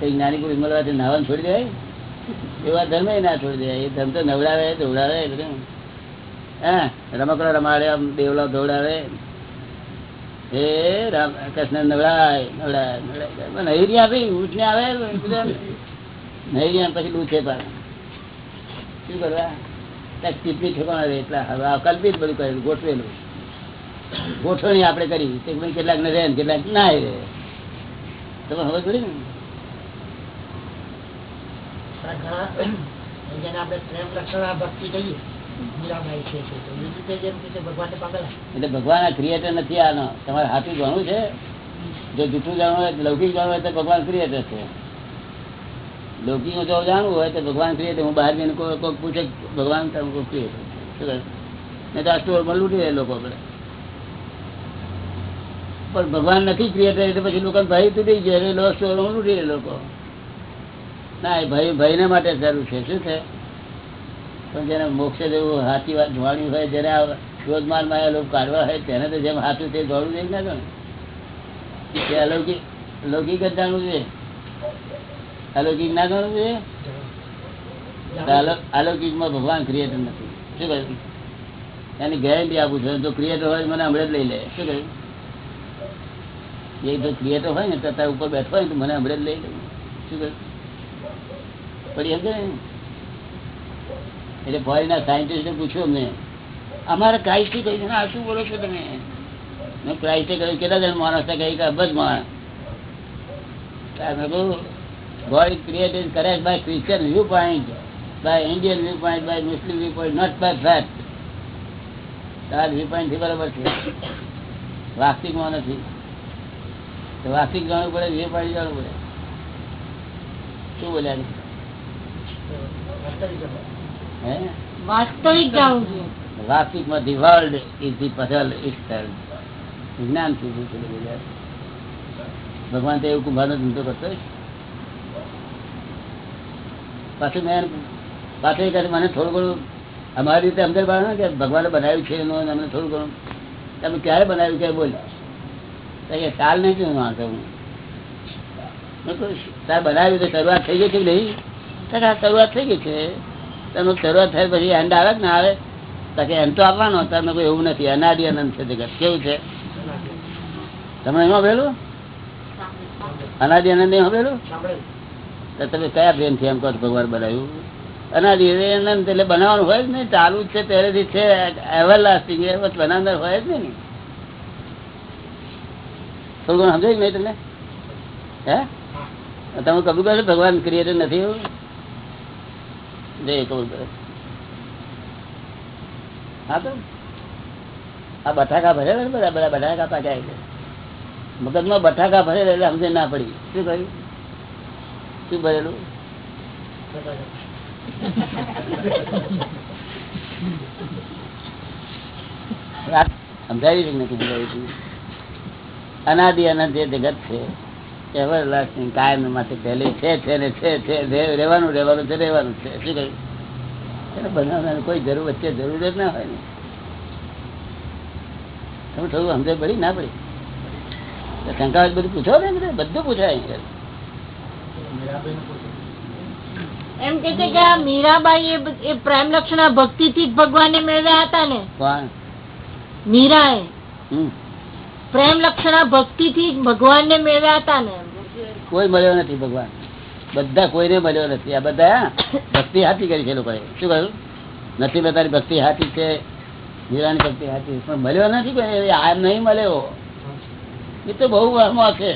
કઈ જ્ઞાની પુરુષ મળવાથી નાવાનું છોડી દેવાય? એવા ધર્મ ના છોડી દેવાય. એ ધર્મ તો નવડાવે દોડાવે બધું. હા, રમકડા રમાડે, આમ દેવલા દોડાવે એ રામ બધા કરેલું ગોઠવેલું. ગોઠવણી આપણે કરી તે કેટલાક ને રહે કેટલાક ના રહે. તમે હવે પડી ને? આપણા પ્રેમ લક્ષણ ભક્તિ કહીએ. ભગવાન ક્રિએટર નથી આનો તમારે હાથું જાણવું છે. જો જૂઠું જાણવું હોય લૌકિક જાણવું હોય તો ભગવાન ક્રિએટર છે. લૌકિક જો જાણવું હોય તો ભગવાન ક્રિએટર હું બહાર જઈને કોઈ કોઈ પૂછે ભગવાન ક્રિએટર નહીં તો આ સ્ટોરમાં લૂંટી રહે લોકો પણ ભગવાન નથી ક્રિએટર એટલે પછી લોકો ભય તૂટી ગયો એટલે સ્ટોરમાં લૂંટી રહે લોકો. ના, એ ભય ભયને માટે જરૂર છે. શું છે? પણ જેને મોક્ષ જેવું સાચી વાત જોવાની હોય જેને આ ક્રોધમાનમાં લોકો કાઢવા હોય તેને તો જેમ સાચું તે જોડવું જોઈએ ના ગણું તે અલૌકિક લૌકિક જ જાણવું જોઈએ. અલૌકિક ના જાણવું જોઈએ? અલૌકિકમાં ભગવાન ક્રિએટર નથી. શું કહ્યું? એની ગેરંટી આપું છું. જો ક્રિએટર હોય મને હમણાં જ લઈ લે. શું કહ્યું? એ જો ક્રિએટર હોય ને તો તારા ઉપર બેઠો હોય ને તો મને હમણાં જ લઈ લે. શું કહ્યું? પડી સમજે ને? એટલે ફોરેનના સાયન્ટિસ્ટે પૂછ્યું અમને. અમારે ક્રાઇસ્ટે કહ્યું આ શું બોલો છો તમે? મેં ક્રાઇસ્ટે કહ્યું, કેટલા જણ માણસ કહી કે અબજ માણસ. God by Christian viewpoint by Indian viewpoint by Muslim viewpoint not by fact. તાર વ્યૂ થી બરાબર છે. વાસ્તિકમાં નથી. તો વાસ્તિક જાણવું પડે વ્યૂ પોઈન્ટ જાણવું પડે. શું બોલ્યા? વાસ્તવિક જાણવું જોઈએ વાસ્તવિકમાં the world is the puzzle વિજ્ઞાન કીધું છે ભગવાન તો એવું કુંભારનો ધંધો કરતો પાછું મેં પાછું એ મને થોડું ઘણું અમારી રીતે અંદર બાળો ને કે ભગવાને બનાવ્યું છે એનું અમને થોડું ઘણું તમે ક્યારે બનાવ્યું ક્યારે બોલ તો કે કાલ નહીં શું વાંધો હું મેં કહ્યું, તાર બનાવ્યું તો શરૂઆત થઈ ગઈ છે નહીં? તારે આ શરૂઆત થઈ ગઈ છે. તમે શરૂઆત થાય પછી એન્ડ આવે ને આવે? તો કે એન્ડ તો આવવાનો તમે કોઈ એવું નથી. અનાદિ અનંત છે જગત. કેવું છે? તમે એમાં ભેલું અનાદિ અનંત એમાં ભેલું તો તમે કયા પ્રેમથી એમ કહો ભગવાન બનાવ્યું? અનાદિ અનંત એટલે બનાવવાનું હોય જ નહીં. ચાલુ છે, પહેલેથી છે. એવર લાસ્ટિંગ એ બસ બનાવનાર હોય જ નહીં. થોડું ઘણું સમજાય નહીં તમને? હે? તમે કબૂલ કરો ભગવાન ક્રિએટર નથી એવું? જય કબૂલ બટાકા ભરેલા મગજમાં એટલે સમજણ ના પડી. શું કહ્યું? શું ભરેલું? સમજાવી નથી સમજાવી અનાદિ અનંત જે જગત છે. એવર લાસ્ટિંગ કાયમ માટે પહેલે છે છે ને છે છે રહેવાનું રહેવાનું છે રહેવાનું છે. શું કહ્યું? એને બનાવવાની કોઈ જરૂર વચ્ચે જરૂર જ ના હોય ને. તમે થોડું સમજણ પડી? ના પડી? શંકા બધું પૂછો ને બધું પૂછાય. એમ કે છે કે મીરાબાઈ એ પ્રેમ લક્ષણા ભક્તિ થી ભગવાન મેળવ્યા હતા ને? કોણ? એ હમ. પ્રેમ લક્ષણા ભક્તિ થી ભગવાન ને મેળવ્યા હતા ને કોઈ મળ્યો નથી ભગવાન. બધા કોઈને મળ્યો નથી. આ બધા ભક્તિ હાથી કરી છે લોકોએ. શું કહ્યું? નથી બધાની ભક્તિ હાથી છે હીરાની ભક્તિ હાથી પણ મળ્યો નથી કોઈ? આ નહીં મળ્યો. એ તો બહુ વહમો છે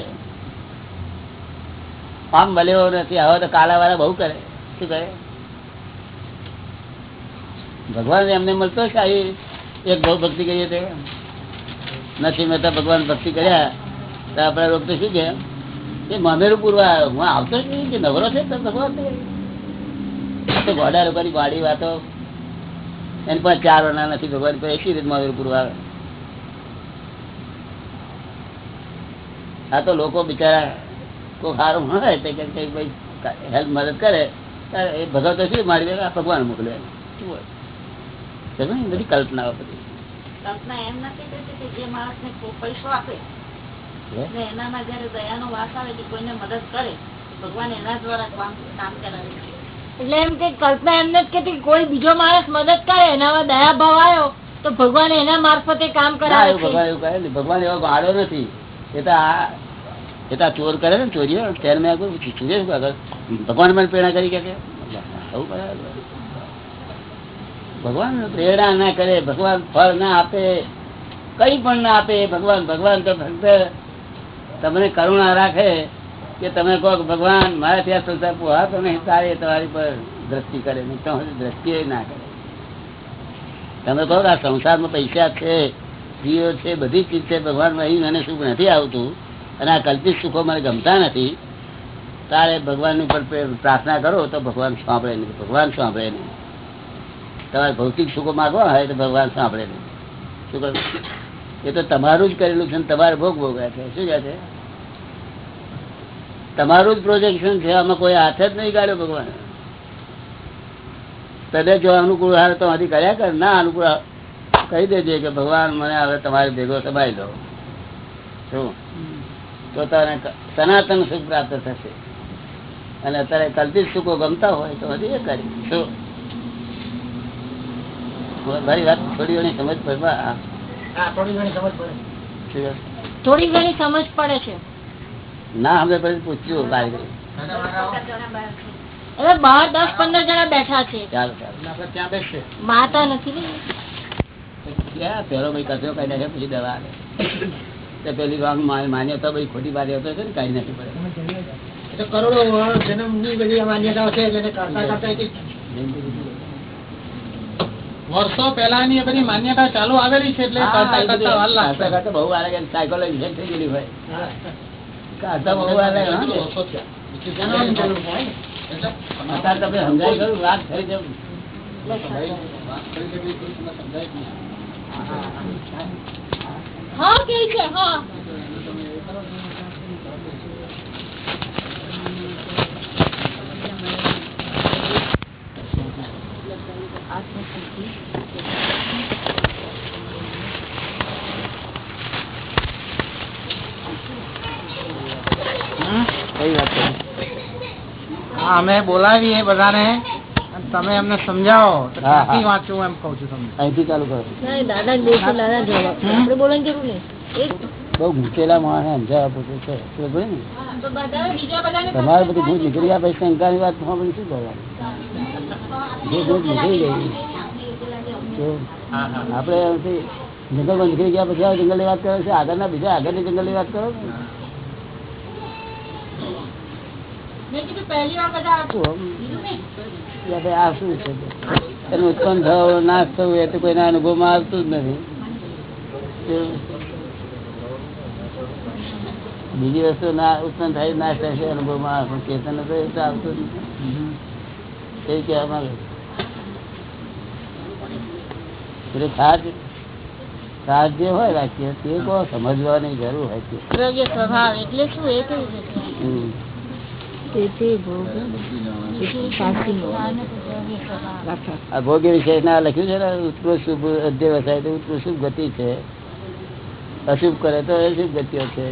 આમ મળ્યો નથી. હવે તો કાલાવાળા બહુ કરે. શું કરે ભગવાન એમને મળતો છે એક બહુ ભક્તિ કરીએ તે નથી મેં તો ભગવાન ભક્તિ કર્યા. તો આપણા રોગ તો શું કે એ મામેરું પૂરવા હું આવતો જ નહીં કે નવરો છે તો ભગવાન તો તો ગોડા લોકોની ગાડી વાતો. એને પણ ચાર વરના નથી ભગવાન પાસે એસી રીત મામેરું પૂરવા આવે. આ તો લોકો બિચારા કોઈ સારું હોય તો કે કઈ ભાઈ હેલ્પ મદદ કરે એ ભગવતો શું મારી ભગવાન મોકલે. શું હોય બધી કલ્પનાઓ બધી. કલ્પના એમ નથી કરતી કે જે માણસ ને પૈસો આપે ને એનામાં જયારે દયાનો વાસ આવે કે કોઈને મદદ કરે ભગવાન એના દ્વારા કામ કરાવે છે એટલે એમ કે કલ્પના એમને જ કેતી કોઈ બીજો માણસ મદદ કરે એનામાં દયા ભાવ આવ્યો તો ભગવાન એના મારફતે કામ કરાવે ભગવાન એવું ભગવાન એવો ગાળો નથી એ તો આ એ તો ચોર કરે ને ચોરીઓ ત્યારે મેં આગળ ભગવાન મને પ્રેરણા કરી કે કે? આવું કરે ભગવાન પ્રેરણા ના કરે, ભગવાન ફળ ના આપે, કઈ પણ ના આપે, ભગવાન ભગવાન તો ફક્ત તમને કરુણા રાખે કે તમે કહો ભગવાન, મારા ત્યાં સંસાર પોહા તમે તારે તમારી પર દ્રષ્ટિ કરે નહીં, તો દ્રષ્ટિ ના કરે. તમે કહો આ સંસારમાં પૈસા છે, સ્ત્રીઓ છે, બધી ચીજ છે ભગવાન અહીં મને સુખ નથી આવતું, અને આ કલ્પિત સુખો મને ગમતા નથી, તારે ભગવાન ઉપર પ્રાર્થના કરો તો ભગવાન સાંભળે નહીં, ભગવાન સાંભળે નહીં. તમારે ભૌતિક સુખો માગવા હોય તો ભગવાન સાંભળે નહીં શું કહ્યું? એ તો તમારું જ કરેલું છે તમારે ભોગ ભોગવ્યા છે. શું કહે છે? તમારું જ પ્રોજેક્શન છે, આમાં કોઈ હાથ જ નહીં કાઢ્યો ભગવાન. તને જો અનુકૂળ હાર તો આથી કર્યા કર. ના અનુકૂળ કહી દેજે કે ભગવાન મને હવે તમારે ભેગો સમાઈ દો શું? તો તને સનાતન સુખ પ્રાપ્ત થશે. અને અત્યારે કલ્પિત સુખો ગમતા હોય તો હજી એ કરી. શું? મારી વાત થોડી ઘણી સમજ પડવા હા. થોડી ઘણી સમજ પડે. થોડી ઘણી સમજ પડે છે. ના સમજ પછી પૂછ્યું બહાર દસ પંદર જણા બેઠા છે. ચાલો ચાલો. આપણે ત્યાં બેસશે માતા નથી પેલો ભાઈ કચરો કઈ નાખે પછી દવા આવે તો પેલી માન્યતા બધી ખોટી માન્યતા છે ને કઈ નથી પડે. એ કરોડો બધી માન્યતાઓ છે એટલે એને કરતા કરતા એક એક વર્ષો પહેલાની બધી માન્યતા ચાલુ આવેલી છે એટલે હા, બહુ વાર લાગે સાયકોલોજી થઈ ગયેલી હોય હા. કે છે. વાર લાગે હા. વર્ષો થયા. જન્મની જરૂર છે. એટલે અત્યારે તમે સમજાય ખરું વાત ખરી છે વાત કરી છે એટલી તમને સમજાય જ નહીં. હા કે છે હા કઈ વાત કરી હા, અમે બોલાવીએ બધાને અને તમે એમને સમજાવો. ક્યાંથી વાંચવું એમ કઉ છું તમને? અહીંથી ચાલુ કરો. દાદા બોલવાની જરૂર નહીં. બહુ મૂકેલા માણસ સમજાવવા પૂછે છે. તમારે બધી ભૂજ નીકળી ગયા પછી શંકાની વાત સાંભળી શું કરવાનું? જે ભૂત નીકળી ગઈ આપણે જંગલમાં નીકળી ગયા પછી આ જંગલની વાત કરો છો? આગળના બીજા આગળની જંગલની વાત કરો ને. આ શું છે? એનું ઉત્પન્ન થવું નાશ થવું એ તો કોઈના અનુભવમાં આવતું જ નથી. બીજી વસ્તુ ના ઉત્પન્ન થાય નાશ થાય છે અનુભવમાં પણ ચેતન તો એ તો આવતું જ એ કહેવા માંગે ખાસ ખાસ જે હોય વાક્ય તે કહો સમજવાની જરૂર હોય છે. સ્વભાવ એટલે શું? એ કેવું આ ભોગ્ય વિશેષ ના લખ્યું છે ને ઉત્કૃષ્ટ અધ્યવસાય તો ઉત્કૃષ્ટ ગતિ છે. અશુભ કરે તો અશુભ ગતિઓ છે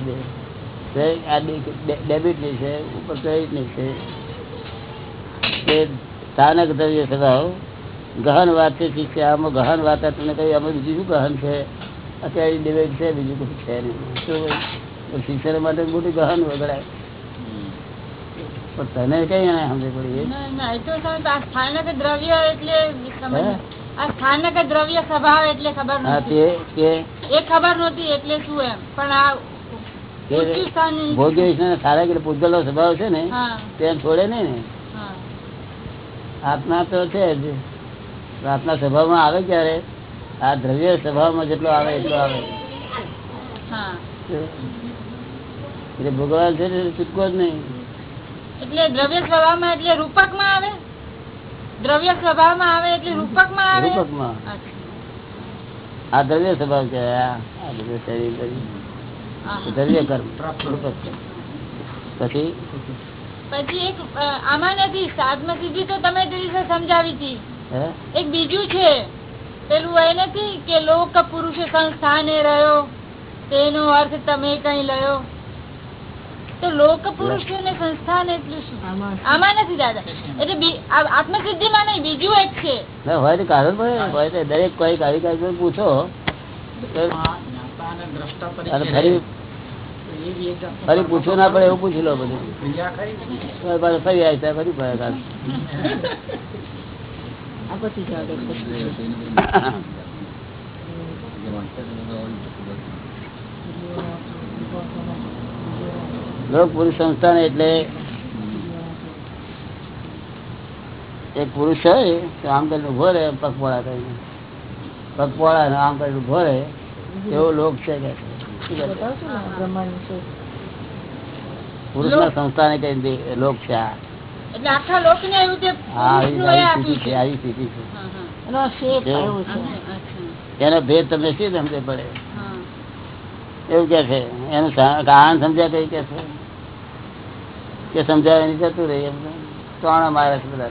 આ ડેબિટની છે ઉપર ક્રેડિટની છે? તે સ્થાનક દ્રવ્ય સ્વભાવ ગહન વાત છે ઠીક છે આમાં ગહન વાત તમને કહ્યું આમાં બીજું શું ગહન છે? અત્યારે ડેબિટ છે બીજું કશું છે નહીં. શું શિક્ષણ માટે મોટું ગહન વગડાય. પણ તને કઈ સમજ પડી દ્રવ્ય એટલે આ સ્થાનક દ્રવ્ય સ્વભાવ એટલે ખબર નથી કે એ ખબર નહોતી એટલે શું એમ? પણ આ ભોગ્ય વિષ્ણુ સારા કે પૂતગલ સ્વભાવ છે ને તેમ છોડે નહીં ને. આત્મા તો છે જ. આત્મા સ્વભાવમાં આવે ક્યારે? આ દ્રવ્ય સ્વભાવમાં જેટલો આવે એટલો આવે. એટલે ભગવાન છે છૂટકો જ નહીં. એટલે દ્રવ્ય સ્વભાવમાં એટલે રૂપકમાં આવે? દ્રવ્ય સ્વભાવમાં આવે એટલે રૂપકમાં આવે? રૂપકમાં. આ દ્રવ્ય સ્વભાવ કહેવાય. આ આ દ્રવ્ય શરીર કરી હા. કર્મ પછી? પછી એક આમાં નથી સિદ્ધિ તો તમે દિવસે સમજાવી હતી એક બીજું છે પેલું એ નથી કે લોક પુરુષ સંસ્થાને રહ્યો તેનો અર્થ તમે કઈ લયો. તો લોક પુરુષ ને સંસ્થાન એટલું શું? આમાં નથી દાદા. એટલે આત્મસિદ્ધિ માં નહીં બીજું એક છે. ના હોય તો કારણ હોય દરેક કોઈ કાર્યકારી પૂછો. અને ફરી ફરી પૂછવું ના પડે એવું પૂછી લો બધું. ફરી આવી ફરી પડે લોક પુરુષ સંસ્થાન એટલે એક પુરુષ હોય તો આમ કરીને ઊભો રહે પગપોળા કઈ કરીને પગ આમ કરીને ઊભો રહે એવો લોક છે કે શું કહે છે? પુરુષના કઈ લોક છે એટલે આખા લોક ને એવું છે આવી સ્થિતિ છે. એનો ભેદ તમને શું સમજે પડે? એવું કે છે. એનું કારણ સમજ્યા કઈ કે છે. કે સમજાવે નહીં જતું રહી એમ. ત્રણ મારે છે બધા.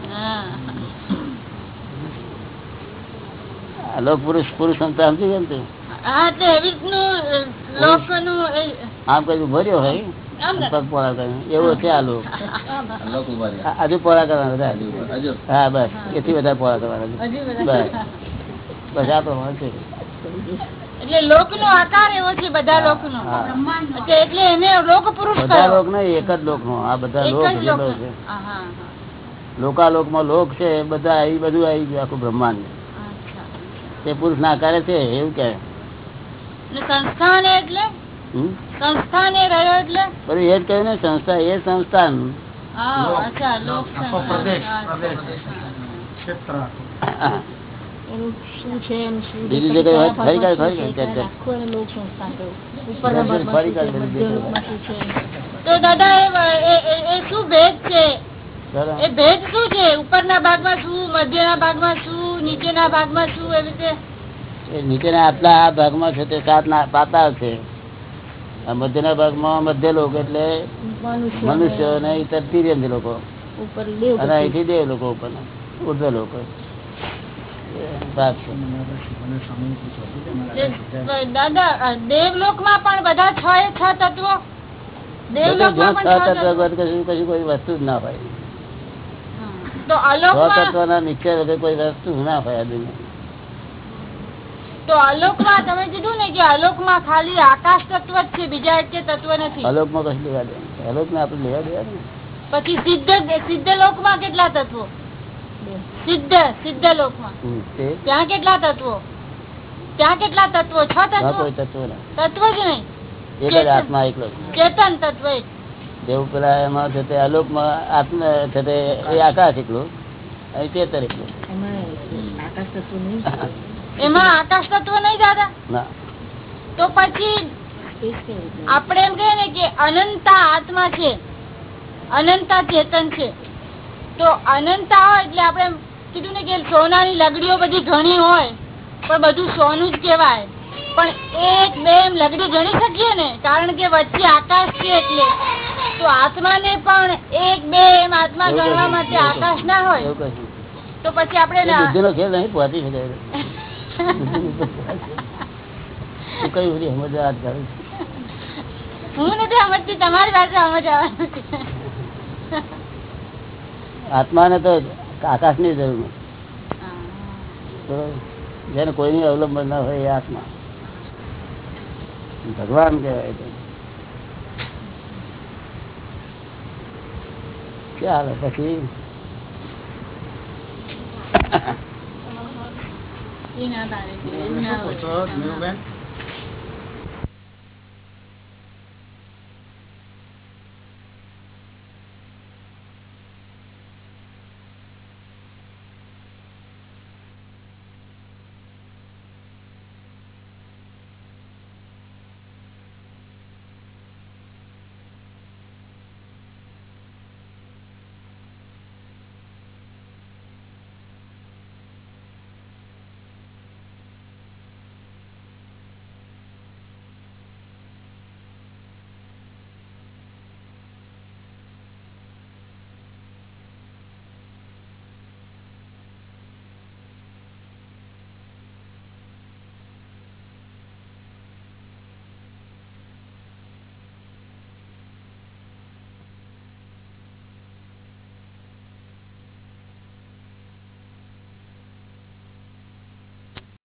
લોક પુરુષ પુરુષ સંસ્થા સમજી ગયું તું? લોકનું આમ કઈ ઊભો હોય? આમ ને. પગ પોળા કરે. એવો છે આ હજુ પોળા કરવાના બધા? હા બસ. એથી વધારે પોળા કરવાના. બસ. બસ આ પ્રમાણે છે. એટલે લોક નો આકાર એવો છે બધા લોક નો એટલે એને લોક પુરુષ બધા લોક નહીં એક જ લોક નો આ બધા લોક છે. હા, હા, હા. લોકાલોકમાં લોક છે બધા આવી બધું આવી ગયું આખું બ્રહ્માંડ. તે પુરુષ ના આકારે છે એવું કે સંસ્થાન એટલે? સંસ્થાન એ રહ્યો એટલે? બધું એ જ કહ્યું ને સંસ્થા એ સંસ્થાન. શું ભેદ છે? ચાલો. એ ભેદ શું છે? ઉપરના ભાગમાં શું મધ્યના ભાગમાં શું નીચેના ભાગમાં શું એવી રીતે? નીચેના આટલા આ ભાગમાં છે તે સાત ના પાતાળ છે. આ મધ્યના ભાગમાં મધ્ય લોકો એટલે મનુષ્ય અને ઇતર તિર્યંત લોકો. અને અહીંથી દેવ લોકો ઉપર. ઉર્ધ્વ લોકો દાદા દેવલોકમાં પણ બધા છ એ છ તત્વો? તત્વ તત્વો. કોઈ વસ્તુ જ ના હોય. તો છ તત્વના નિશ્ચય કોઈ વસ્તુ ના હોય આ દુનિયા તો અલોકમાં તમે કીધું ને કે અલોકમાં ખાલી આકાશ તત્વ જ છે બીજા એક તત્વ નથી. અલોકમાં કશું લેવા દે અલોકને આપણે લેવા દેવા ને? પછી સિદ્ધ સિદ્ધ લોકમાં કેટલા તત્વો? સિદ્ધ સિદ્ધ લોકમાં. ત્યાં કેટલા તત્વો? ત્યાં કેટલા તત્વો? છ તત્વો? તત્વ તત્વ જ નહીં. એક આત્મા એકલો ચેતન તત્વ એક. જેવું પેલા એમાં છે તે અલોકમાં આત્મા છે તે એ આકાશ એકલું ચેતર એકલું. એમાં આકાશ તત્વ નહીં દાદા ના. તો પછી આપણે એમ કહીએ ને કે અનંતા આત્મા છે. અનંતા ચેતન છે. તો અનંતા હોય એટલે આપણે કીધું ને કે સોનાની લગડીઓ બધી ઘણી હોય પણ બધું સોનું જ કહેવાય. પણ એક બે એમ લગડી ગણી શકીએ ને કારણ કે વચ્ચે આકાશ છે એટલે. તો આત્માને પણ એક બે એમ આત્મા ગણવા માટે આકાશ ના હોય. તો પછી આપણે ખેલ નહીં પહોંચી શકાય તું કઈ બધી સમજ વાત હું નથી સમજતી તમારી પાસે સમજ આત્માને તો આકાશની જરૂર? જેને કોઈની અવલંબન ના હોય એ આત્મા. ભગવાન કહેવાય તો ચાલો પછી એ ના તારે શું પૂછો, ધીરુબેન?